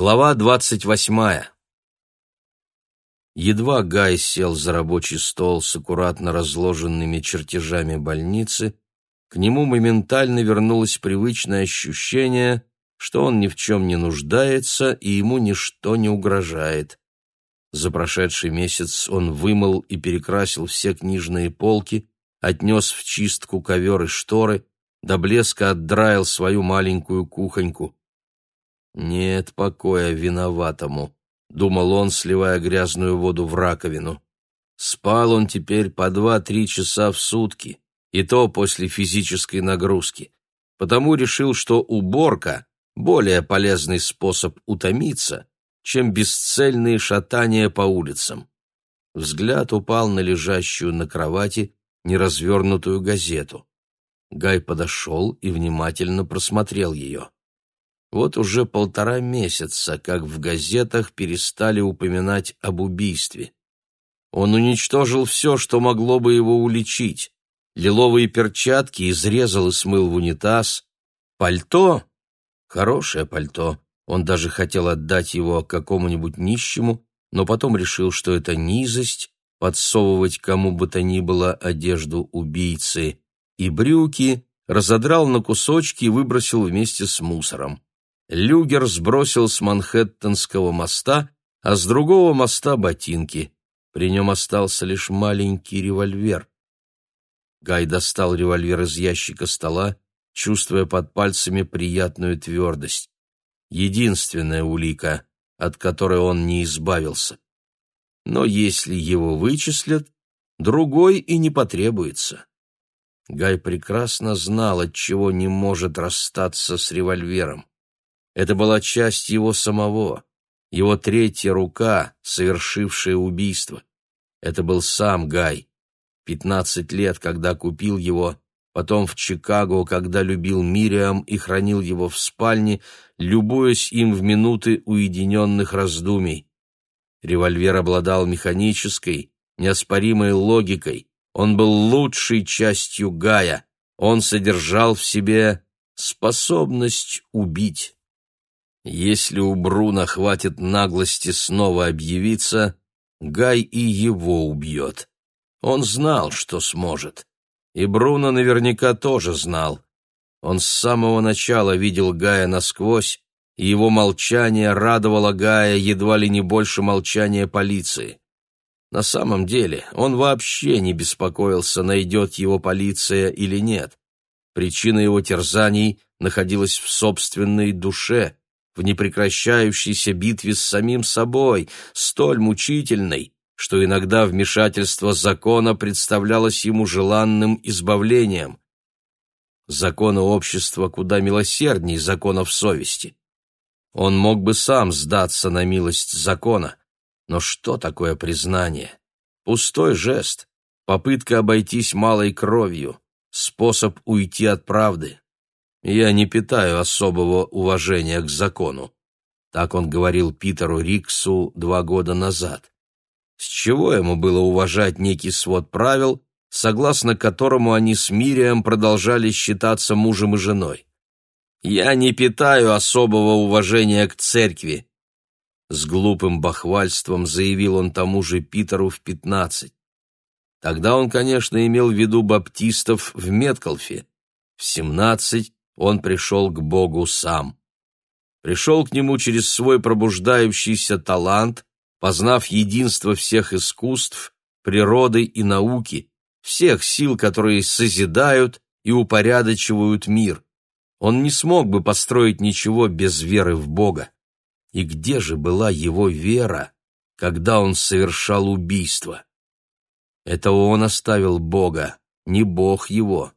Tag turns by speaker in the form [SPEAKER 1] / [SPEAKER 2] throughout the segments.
[SPEAKER 1] Глава двадцать восьмая. Едва Гай сел за рабочий стол с аккуратно разложенными чертежами больницы, к нему моментально вернулось привычное ощущение, что он ни в чем не нуждается и ему ничто не угрожает. За прошедший месяц он вымыл и перекрасил все книжные полки, отнес в чистку ковер и шторы, до блеска отдраил свою маленькую кухоньку. «Нет покоя виноватому», — думал он, сливая грязную воду в раковину. Спал он теперь по два-три часа в сутки, и то после физической нагрузки. Потому решил, что уборка — более полезный способ утомиться, чем бесцельные шатания по улицам. Взгляд упал на лежащую на кровати неразвернутую газету. Гай подошел и внимательно просмотрел ее. Вот уже полтора месяца, как в газетах перестали упоминать об убийстве. Он уничтожил все, что могло бы его уличить. Лиловые перчатки изрезал и смыл в унитаз. Пальто? Хорошее пальто. Он даже хотел отдать его какому-нибудь нищему, но потом решил, что это низость, подсовывать кому бы то ни было одежду убийцы. И брюки разодрал на кусочки и выбросил вместе с мусором. Люгер сбросил с Манхэттенского моста, а с другого моста ботинки. При нем остался лишь маленький револьвер. Гай достал револьвер из ящика стола, чувствуя под пальцами приятную твердость. Единственная улика, от которой он не избавился. Но если его вычислят, другой и не потребуется. Гай прекрасно знал, от чего не может расстаться с револьвером. Это была часть его самого, его третья рука, совершившая убийство. Это был сам Гай. Пятнадцать лет, когда купил его, потом в Чикаго, когда любил Мириам и хранил его в спальне, любуясь им в минуты уединенных раздумий. Револьвер обладал механической, неоспоримой логикой. Он был лучшей частью Гая. Он содержал в себе способность убить. Если у Бруна хватит наглости снова объявиться, Гай и его убьет. Он знал, что сможет. И Бруно наверняка тоже знал. Он с самого начала видел Гая насквозь, и его молчание радовало Гая едва ли не больше молчания полиции. На самом деле он вообще не беспокоился, найдет его полиция или нет. Причина его терзаний находилась в собственной душе, в непрекращающейся битве с самим собой, столь мучительной, что иногда вмешательство закона представлялось ему желанным избавлением. Законы общества куда милосердней законов совести. Он мог бы сам сдаться на милость закона, но что такое признание? Пустой жест, попытка обойтись малой кровью, способ уйти от правды. Я не питаю особого уважения к закону. Так он говорил Питеру Риксу два года назад. С чего ему было уважать некий свод правил, согласно которому они с Мирием продолжали считаться мужем и женой? Я не питаю особого уважения к церкви. С глупым бахвальством заявил он тому же Питеру в пятнадцать. Тогда он, конечно, имел в виду баптистов в Меткалфе. В семнадцать он пришел к Богу сам. Пришел к нему через свой пробуждающийся талант, познав единство всех искусств, природы и науки, всех сил, которые созидают и упорядочивают мир. Он не смог бы построить ничего без веры в Бога. И где же была его вера, когда он совершал убийство? Это он оставил Бога, не Бог его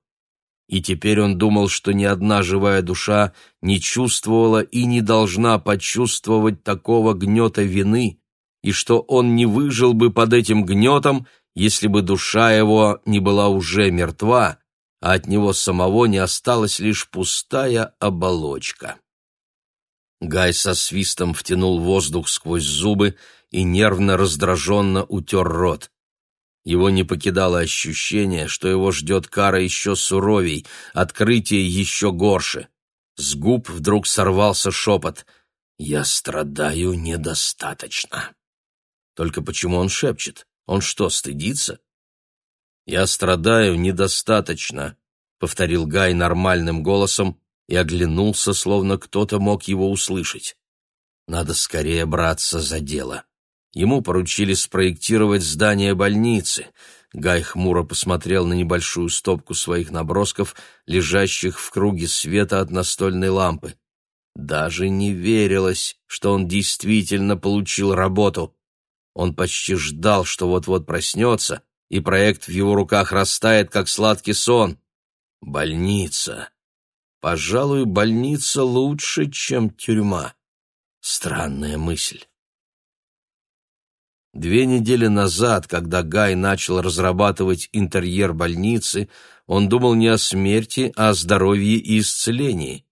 [SPEAKER 1] и теперь он думал, что ни одна живая душа не чувствовала и не должна почувствовать такого гнета вины, и что он не выжил бы под этим гнетом, если бы душа его не была уже мертва, а от него самого не осталась лишь пустая оболочка. Гай со свистом втянул воздух сквозь зубы и нервно раздраженно утер рот. Его не покидало ощущение, что его ждет кара еще суровей, открытие еще горше. С губ вдруг сорвался шепот. «Я страдаю недостаточно». Только почему он шепчет? Он что, стыдится? «Я страдаю недостаточно», — повторил Гай нормальным голосом и оглянулся, словно кто-то мог его услышать. «Надо скорее браться за дело». Ему поручили спроектировать здание больницы. Гай хмуро посмотрел на небольшую стопку своих набросков, лежащих в круге света от настольной лампы. Даже не верилось, что он действительно получил работу. Он почти ждал, что вот-вот проснется, и проект в его руках растает, как сладкий сон. Больница. Пожалуй, больница лучше, чем тюрьма. Странная мысль. Две недели назад, когда Гай начал разрабатывать интерьер больницы, он думал не о смерти, а о здоровье и исцелении.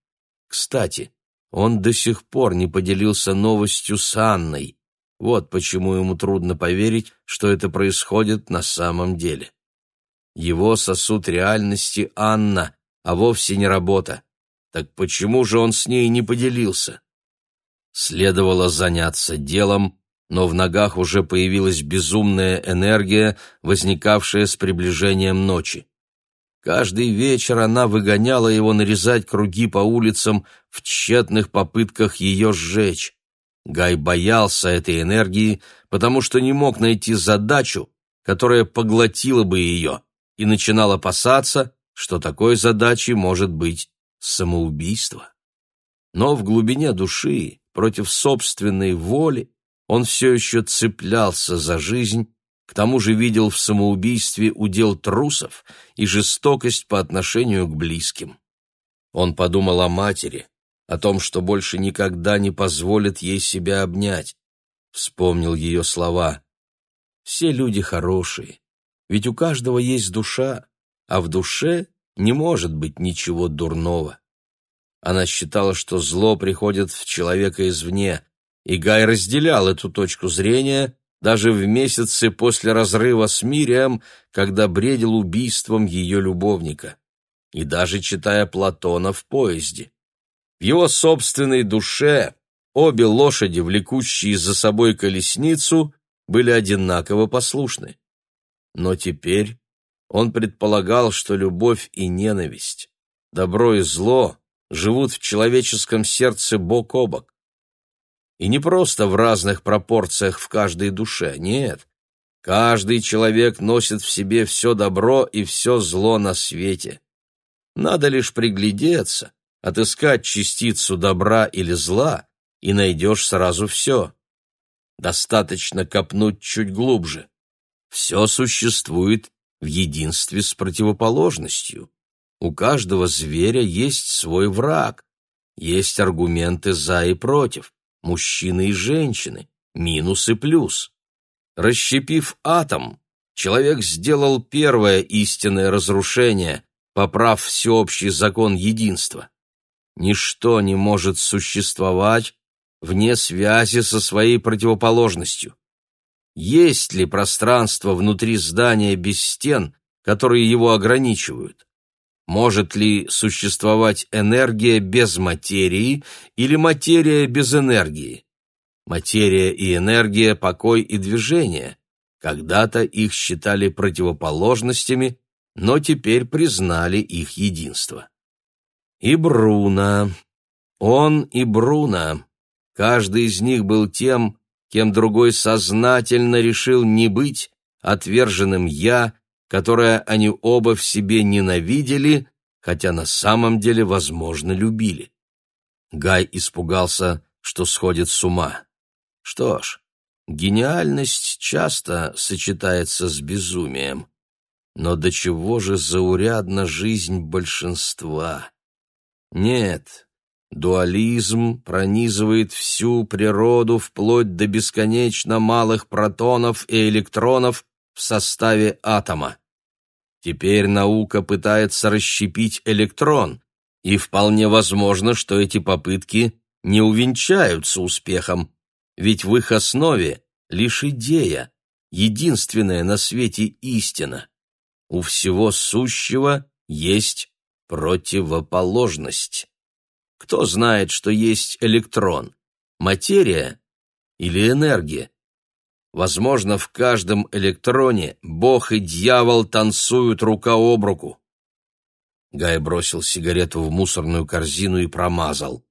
[SPEAKER 1] Кстати, он до сих пор не поделился новостью с Анной. Вот почему ему трудно поверить, что это происходит на самом деле. Его сосуд реальности Анна, а вовсе не работа. Так почему же он с ней не поделился? Следовало заняться делом, но в ногах уже появилась безумная энергия, возникавшая с приближением ночи. Каждый вечер она выгоняла его нарезать круги по улицам в тщетных попытках ее сжечь. Гай боялся этой энергии, потому что не мог найти задачу, которая поглотила бы ее, и начинал опасаться, что такой задачей может быть самоубийство. Но в глубине души, против собственной воли, он все еще цеплялся за жизнь, к тому же видел в самоубийстве удел трусов и жестокость по отношению к близким. Он подумал о матери, о том, что больше никогда не позволит ей себя обнять. Вспомнил ее слова. «Все люди хорошие, ведь у каждого есть душа, а в душе не может быть ничего дурного». Она считала, что зло приходит в человека извне, и Гай разделял эту точку зрения даже в месяцы после разрыва с Мирием, когда бредил убийством ее любовника, и даже читая Платона в поезде. В его собственной душе обе лошади, влекущие за собой колесницу, были одинаково послушны. Но теперь он предполагал, что любовь и ненависть, добро и зло живут в человеческом сердце бок о бок. И не просто в разных пропорциях в каждой душе, нет. Каждый человек носит в себе все добро и все зло на свете. Надо лишь приглядеться, отыскать частицу добра или зла, и найдешь сразу все. Достаточно копнуть чуть глубже. Все существует в единстве с противоположностью. У каждого зверя есть свой враг, есть аргументы за и против мужчины и женщины, минус и плюс. Расщепив атом, человек сделал первое истинное разрушение, поправ всеобщий закон единства. Ничто не может существовать вне связи со своей противоположностью. Есть ли пространство внутри здания без стен, которые его ограничивают? Может ли существовать энергия без материи или материя без энергии? Материя и энергия, покой и движение. Когда-то их считали противоположностями, но теперь признали их единство. И Бруно. Он и Бруно. Каждый из них был тем, кем другой сознательно решил не быть, отверженным «я», которое они оба в себе ненавидели, хотя на самом деле, возможно, любили. Гай испугался, что сходит с ума. Что ж, гениальность часто сочетается с безумием. Но до чего же заурядна жизнь большинства? Нет, дуализм пронизывает всю природу вплоть до бесконечно малых протонов и электронов в составе атома. Теперь наука пытается расщепить электрон, и вполне возможно, что эти попытки не увенчаются успехом, ведь в их основе лишь идея, единственная на свете истина. У всего сущего есть противоположность. Кто знает, что есть электрон? Материя или энергия? Возможно, в каждом электроне Бог и дьявол танцуют рука об руку. Гай бросил сигарету в мусорную корзину и промазал.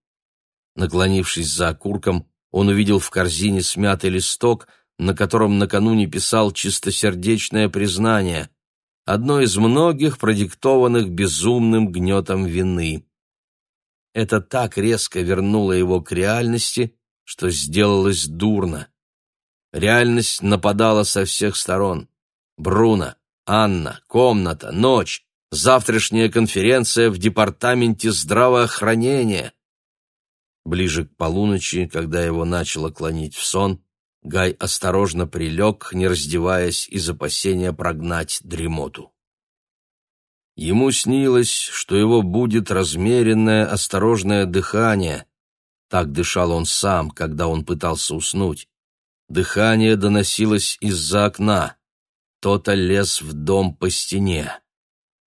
[SPEAKER 1] Наклонившись за окурком, он увидел в корзине смятый листок, на котором накануне писал чистосердечное признание, одно из многих продиктованных безумным гнетом вины. Это так резко вернуло его к реальности, что сделалось дурно. Реальность нападала со всех сторон. Бруно, Анна, комната, ночь, завтрашняя конференция в департаменте здравоохранения. Ближе к полуночи, когда его начало клонить в сон, Гай осторожно прилег, не раздеваясь из опасения прогнать дремоту. Ему снилось, что его будет размеренное, осторожное дыхание. Так дышал он сам, когда он пытался уснуть. Дыхание доносилось из-за окна. Кто-то лез в дом по стене.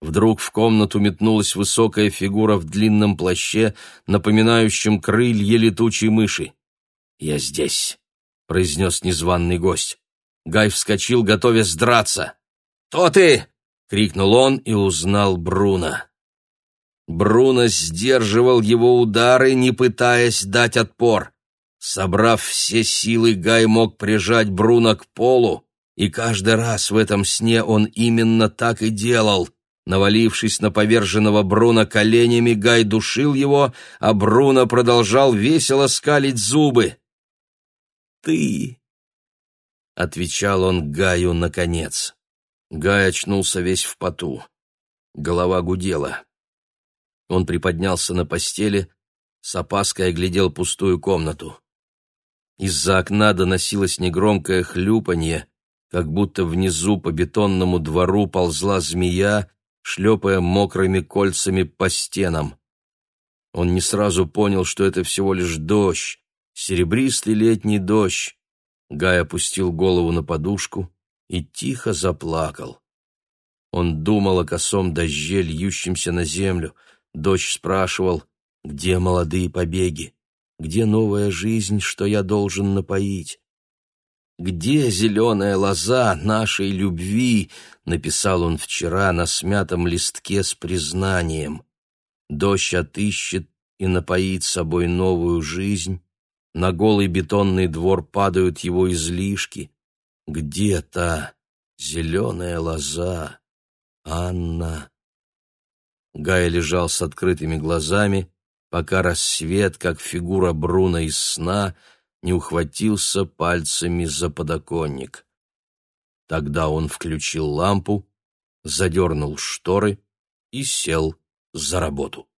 [SPEAKER 1] Вдруг в комнату метнулась высокая фигура в длинном плаще, напоминающем крылья летучей мыши. «Я здесь», — произнес незваный гость. Гай вскочил, готовясь драться. «Кто ты?» — крикнул он и узнал Бруно. Бруно сдерживал его удары, не пытаясь дать отпор. Собрав все силы, Гай мог прижать Бруно к полу, и каждый раз в этом сне он именно так и делал — Навалившись на поверженного Бруно коленями, Гай душил его, а Бруно продолжал весело скалить зубы. «Ты!» — отвечал он Гаю наконец. Гай очнулся весь в поту. Голова гудела. Он приподнялся на постели, с опаской оглядел пустую комнату. Из-за окна доносилось негромкое хлюпанье, как будто внизу по бетонному двору ползла змея, шлепая мокрыми кольцами по стенам. Он не сразу понял, что это всего лишь дождь, серебристый летний дождь. Гай опустил голову на подушку и тихо заплакал. Он думал о косом дожде, льющемся на землю. Дождь спрашивал, где молодые побеги, где новая жизнь, что я должен напоить. «Где зеленая лоза нашей любви?» — написал он вчера на смятом листке с признанием. Дождь отыщет и напоит собой новую жизнь. На голый бетонный двор падают его излишки. Где та зеленая лоза, Анна? Гай лежал с открытыми глазами, пока рассвет, как фигура Бруна из сна — не ухватился пальцами за подоконник. Тогда он включил лампу, задернул шторы и сел за работу.